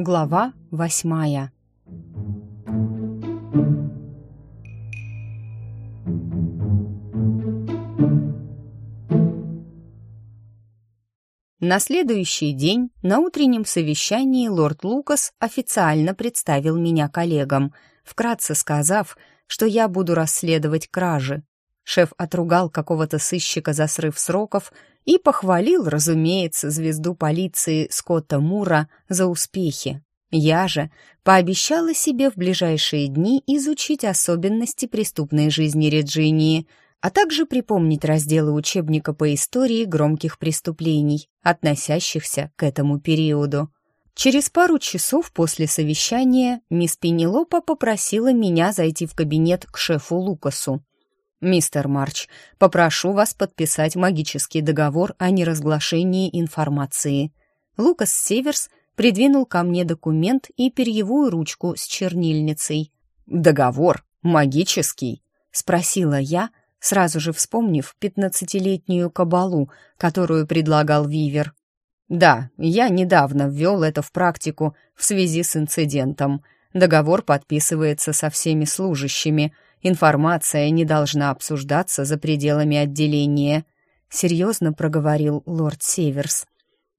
Глава восьмая На следующий день на утреннем совещании лорд Лукас официально представил меня коллегам, вкратце сказав, что я буду расследовать кражи. Шеф отругал какого-то сыщика за срыв сроков и похвалил, разумеется, звезду полиции Скотта Мура за успехи. Я же пообещала себе в ближайшие дни изучить особенности преступной жизни Реджинии — а также припомнить разделы учебника по истории громких преступлений, относящихся к этому периоду. Через пару часов после совещания мисс Пенелопа попросила меня зайти в кабинет к шефу Лукасу. «Мистер Марч, попрошу вас подписать магический договор о неразглашении информации». Лукас Северс придвинул ко мне документ и перьевую ручку с чернильницей. «Договор? Магический?» — спросила я, сразу же вспомнив пятнадцатилетнюю кабалу, которую предлагал Вивер. «Да, я недавно ввел это в практику в связи с инцидентом. Договор подписывается со всеми служащими. Информация не должна обсуждаться за пределами отделения», — серьезно проговорил лорд Северс.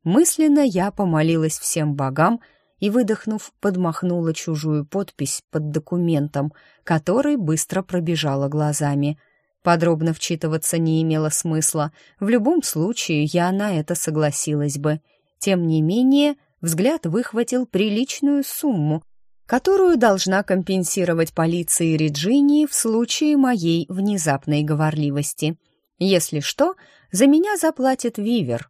Мысленно я помолилась всем богам и, выдохнув, подмахнула чужую подпись под документом, который быстро пробежала глазами — Подробно вчитываться не имело смысла. В любом случае я на это согласилась бы. Тем не менее, взгляд выхватил приличную сумму, которую должна компенсировать полиции Реджинии в случае моей внезапной говорливости. Если что, за меня заплатит Вивер.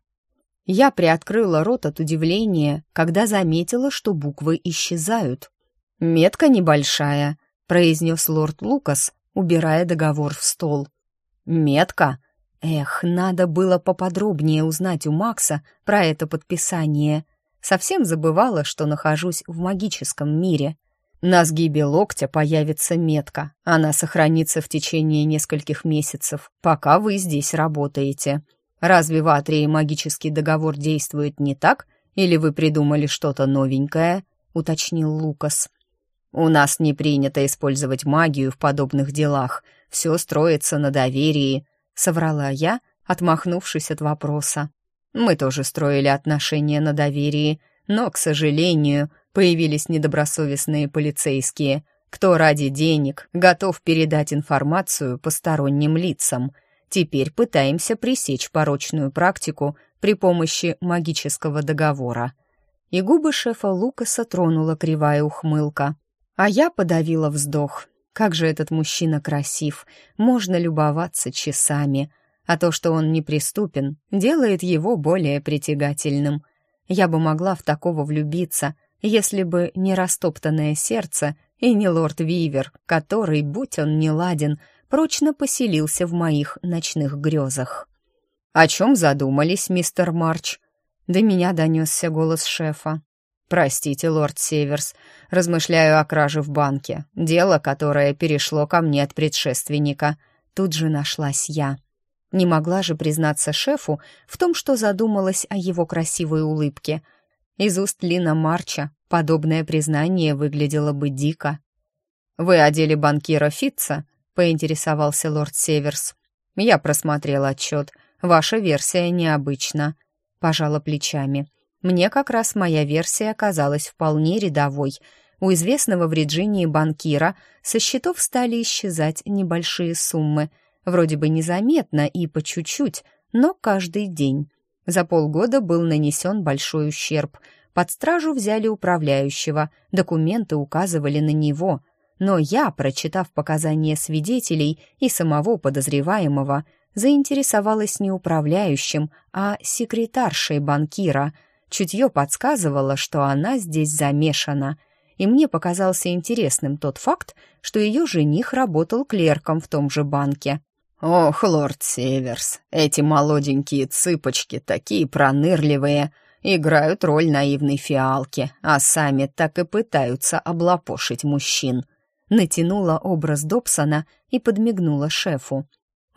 Я приоткрыла рот от удивления, когда заметила, что буквы исчезают. «Метка небольшая», — произнес лорд Лукас, убирая договор в стол. «Метка? Эх, надо было поподробнее узнать у Макса про это подписание. Совсем забывала, что нахожусь в магическом мире. На сгибе локтя появится метка. Она сохранится в течение нескольких месяцев, пока вы здесь работаете. Разве в Атрии магический договор действует не так? Или вы придумали что-то новенькое?» — уточнил Лукас. «У нас не принято использовать магию в подобных делах. Все строится на доверии», — соврала я, отмахнувшись от вопроса. «Мы тоже строили отношения на доверии, но, к сожалению, появились недобросовестные полицейские, кто ради денег готов передать информацию посторонним лицам. Теперь пытаемся пресечь порочную практику при помощи магического договора». И губы шефа Лукаса тронула кривая ухмылка. А я подавила вздох. Как же этот мужчина красив, можно любоваться часами. А то, что он неприступен, делает его более притягательным. Я бы могла в такого влюбиться, если бы не растоптанное сердце и не лорд Вивер, который, будь он не ладен, прочно поселился в моих ночных грезах. «О чем задумались, мистер Марч?» До меня донесся голос шефа. «Простите, лорд Северс, размышляю о краже в банке. Дело, которое перешло ко мне от предшественника. Тут же нашлась я. Не могла же признаться шефу в том, что задумалась о его красивой улыбке. Из уст Лина Марча подобное признание выглядело бы дико. «Вы одели банкира Фитца?» — поинтересовался лорд Северс. «Я просмотрел отчет. Ваша версия необычна». Пожала плечами. Мне как раз моя версия оказалась вполне рядовой. У известного в Вирджинии банкира со счетов стали исчезать небольшие суммы, вроде бы незаметно и по чуть-чуть, но каждый день. За полгода был нанесен большой ущерб. Под стражу взяли управляющего, документы указывали на него. Но я, прочитав показания свидетелей и самого подозреваемого, заинтересовалась не управляющим, а секретаршей банкира — Чутье подсказывало, что она здесь замешана, и мне показался интересным тот факт, что ее жених работал клерком в том же банке. «Ох, лорд Северс, эти молоденькие цыпочки такие пронырливые, играют роль наивной фиалки, а сами так и пытаются облапошить мужчин», натянула образ Добсона и подмигнула шефу.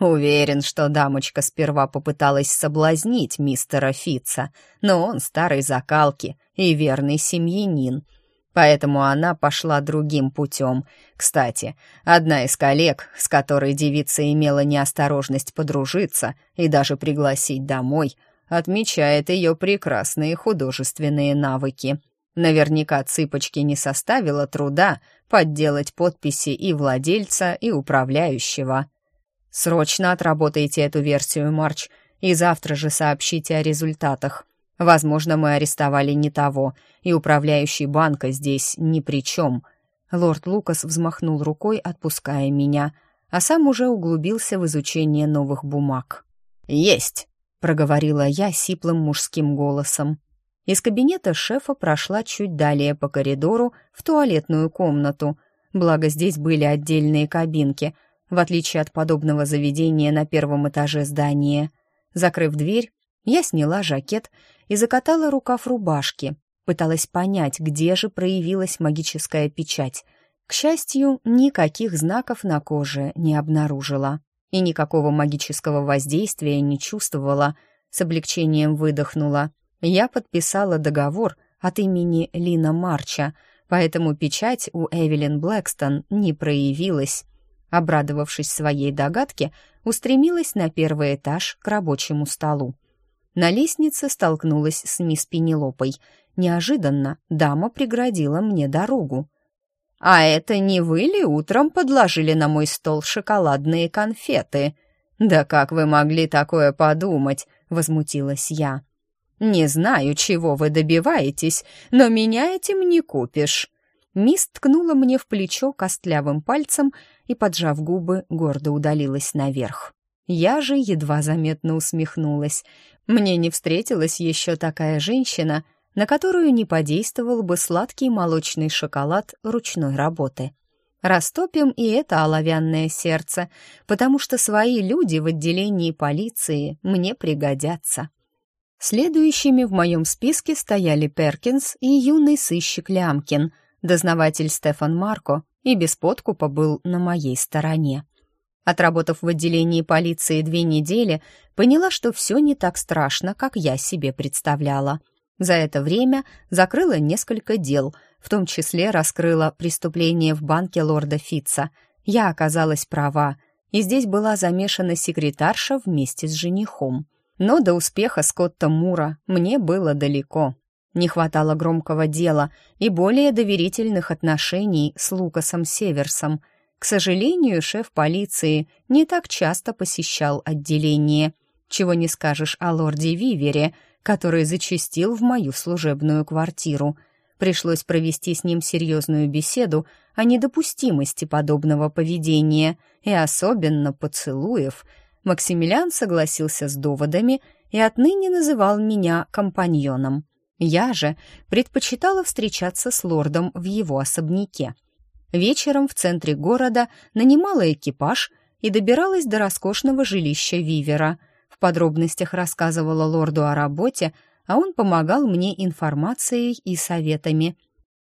Уверен, что дамочка сперва попыталась соблазнить мистера Фитца, но он старой закалки и верный семьянин, поэтому она пошла другим путем. Кстати, одна из коллег, с которой девица имела неосторожность подружиться и даже пригласить домой, отмечает ее прекрасные художественные навыки. Наверняка цыпочке не составило труда подделать подписи и владельца, и управляющего. Срочно отработайте эту версию, Марч, и завтра же сообщите о результатах. Возможно, мы арестовали не того, и управляющий банка здесь ни при чем». Лорд Лукас взмахнул рукой, отпуская меня, а сам уже углубился в изучение новых бумаг. «Есть!» — проговорила я сиплым мужским голосом. Из кабинета шефа прошла чуть далее по коридору в туалетную комнату. Благо здесь были отдельные кабинки — в отличие от подобного заведения на первом этаже здания. Закрыв дверь, я сняла жакет и закатала рукав рубашки, пыталась понять, где же проявилась магическая печать. К счастью, никаких знаков на коже не обнаружила и никакого магического воздействия не чувствовала. С облегчением выдохнула. Я подписала договор от имени Лина Марча, поэтому печать у Эвелин Блэкстон не проявилась обрадовавшись своей догадке, устремилась на первый этаж к рабочему столу. На лестнице столкнулась с мисс Пенелопой. Неожиданно дама преградила мне дорогу. «А это не вы ли утром подложили на мой стол шоколадные конфеты?» «Да как вы могли такое подумать?» — возмутилась я. «Не знаю, чего вы добиваетесь, но меня этим не купишь». Мисс ткнула мне в плечо костлявым пальцем и, поджав губы, гордо удалилась наверх. Я же едва заметно усмехнулась. Мне не встретилась еще такая женщина, на которую не подействовал бы сладкий молочный шоколад ручной работы. Растопим и это оловянное сердце, потому что свои люди в отделении полиции мне пригодятся. Следующими в моем списке стояли Перкинс и юный сыщик Лямкин, дознаватель Стефан Марко и без подкупа был на моей стороне. Отработав в отделении полиции две недели, поняла, что все не так страшно, как я себе представляла. За это время закрыла несколько дел, в том числе раскрыла преступление в банке лорда Фитца. Я оказалась права, и здесь была замешана секретарша вместе с женихом. Но до успеха Скотта Мура мне было далеко. Не хватало громкого дела и более доверительных отношений с Лукасом Северсом. К сожалению, шеф полиции не так часто посещал отделение. Чего не скажешь о лорде Вивере, который зачастил в мою служебную квартиру. Пришлось провести с ним серьезную беседу о недопустимости подобного поведения и особенно поцелуев. Максимилиан согласился с доводами и отныне называл меня компаньоном. Я же предпочитала встречаться с лордом в его особняке. Вечером в центре города нанимала экипаж и добиралась до роскошного жилища Вивера. В подробностях рассказывала лорду о работе, а он помогал мне информацией и советами.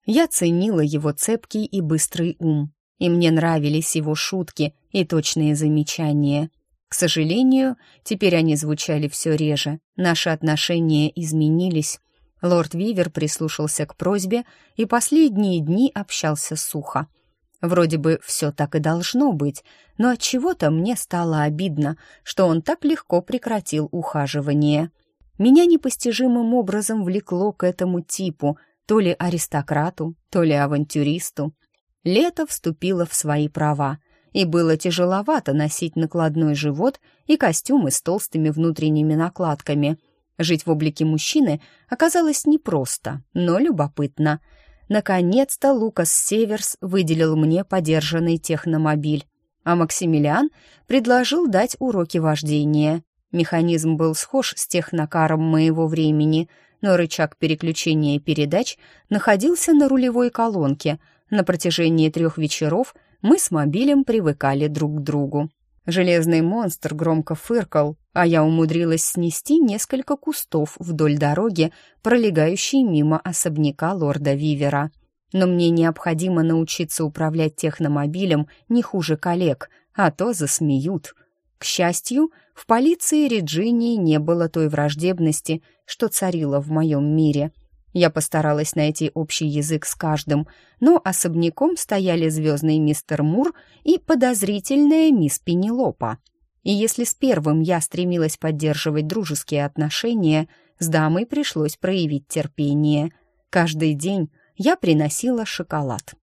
Я ценила его цепкий и быстрый ум, и мне нравились его шутки и точные замечания. К сожалению, теперь они звучали все реже, наши отношения изменились, Лорд Вивер прислушался к просьбе и последние дни общался сухо. Вроде бы все так и должно быть, но от чего-то мне стало обидно, что он так легко прекратил ухаживание. Меня непостижимым образом влекло к этому типу, то ли аристократу, то ли авантюристу. Лето вступило в свои права, и было тяжеловато носить накладной живот и костюмы с толстыми внутренними накладками — Жить в облике мужчины оказалось непросто, но любопытно. Наконец-то Лукас Северс выделил мне подержанный техномобиль, а Максимилиан предложил дать уроки вождения. Механизм был схож с технокаром моего времени, но рычаг переключения передач находился на рулевой колонке. На протяжении трех вечеров мы с мобилем привыкали друг к другу. Железный монстр громко фыркал, а я умудрилась снести несколько кустов вдоль дороги, пролегающей мимо особняка лорда Вивера. Но мне необходимо научиться управлять техномобилем не хуже коллег, а то засмеют. К счастью, в полиции Реджинии не было той враждебности, что царила в моем мире. Я постаралась найти общий язык с каждым, но особняком стояли звездный мистер Мур и подозрительная мисс Пенелопа. И если с первым я стремилась поддерживать дружеские отношения, с дамой пришлось проявить терпение. Каждый день я приносила шоколад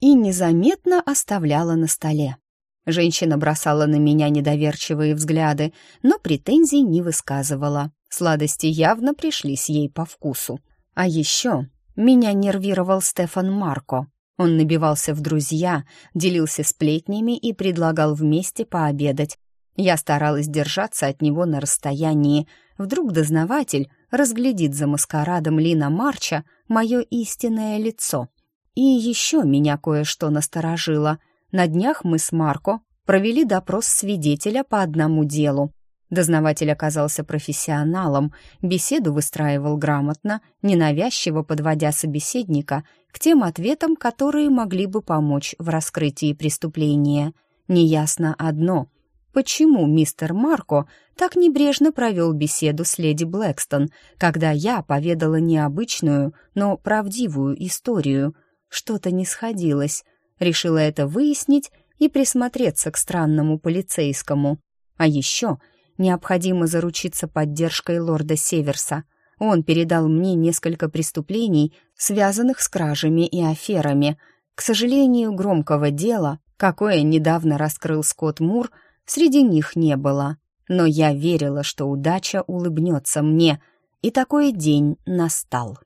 и незаметно оставляла на столе. Женщина бросала на меня недоверчивые взгляды, но претензий не высказывала. Сладости явно пришлись ей по вкусу. А еще меня нервировал Стефан Марко. Он набивался в друзья, делился сплетнями и предлагал вместе пообедать. Я старалась держаться от него на расстоянии. Вдруг дознаватель разглядит за маскарадом Лина Марча мое истинное лицо. И еще меня кое-что насторожило. На днях мы с Марко провели допрос свидетеля по одному делу. Дознаватель оказался профессионалом, беседу выстраивал грамотно, ненавязчиво подводя собеседника к тем ответам, которые могли бы помочь в раскрытии преступления. Неясно одно — почему мистер Марко так небрежно провел беседу с леди Блэкстон, когда я поведала необычную, но правдивую историю. Что-то не сходилось. Решила это выяснить и присмотреться к странному полицейскому. А еще необходимо заручиться поддержкой лорда Северса. Он передал мне несколько преступлений, связанных с кражами и аферами. К сожалению, громкого дела, какое недавно раскрыл Скотт Мур, среди них не было. Но я верила, что удача улыбнется мне, и такой день настал.